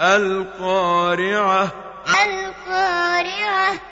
القارعة. القارعة.